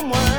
someone.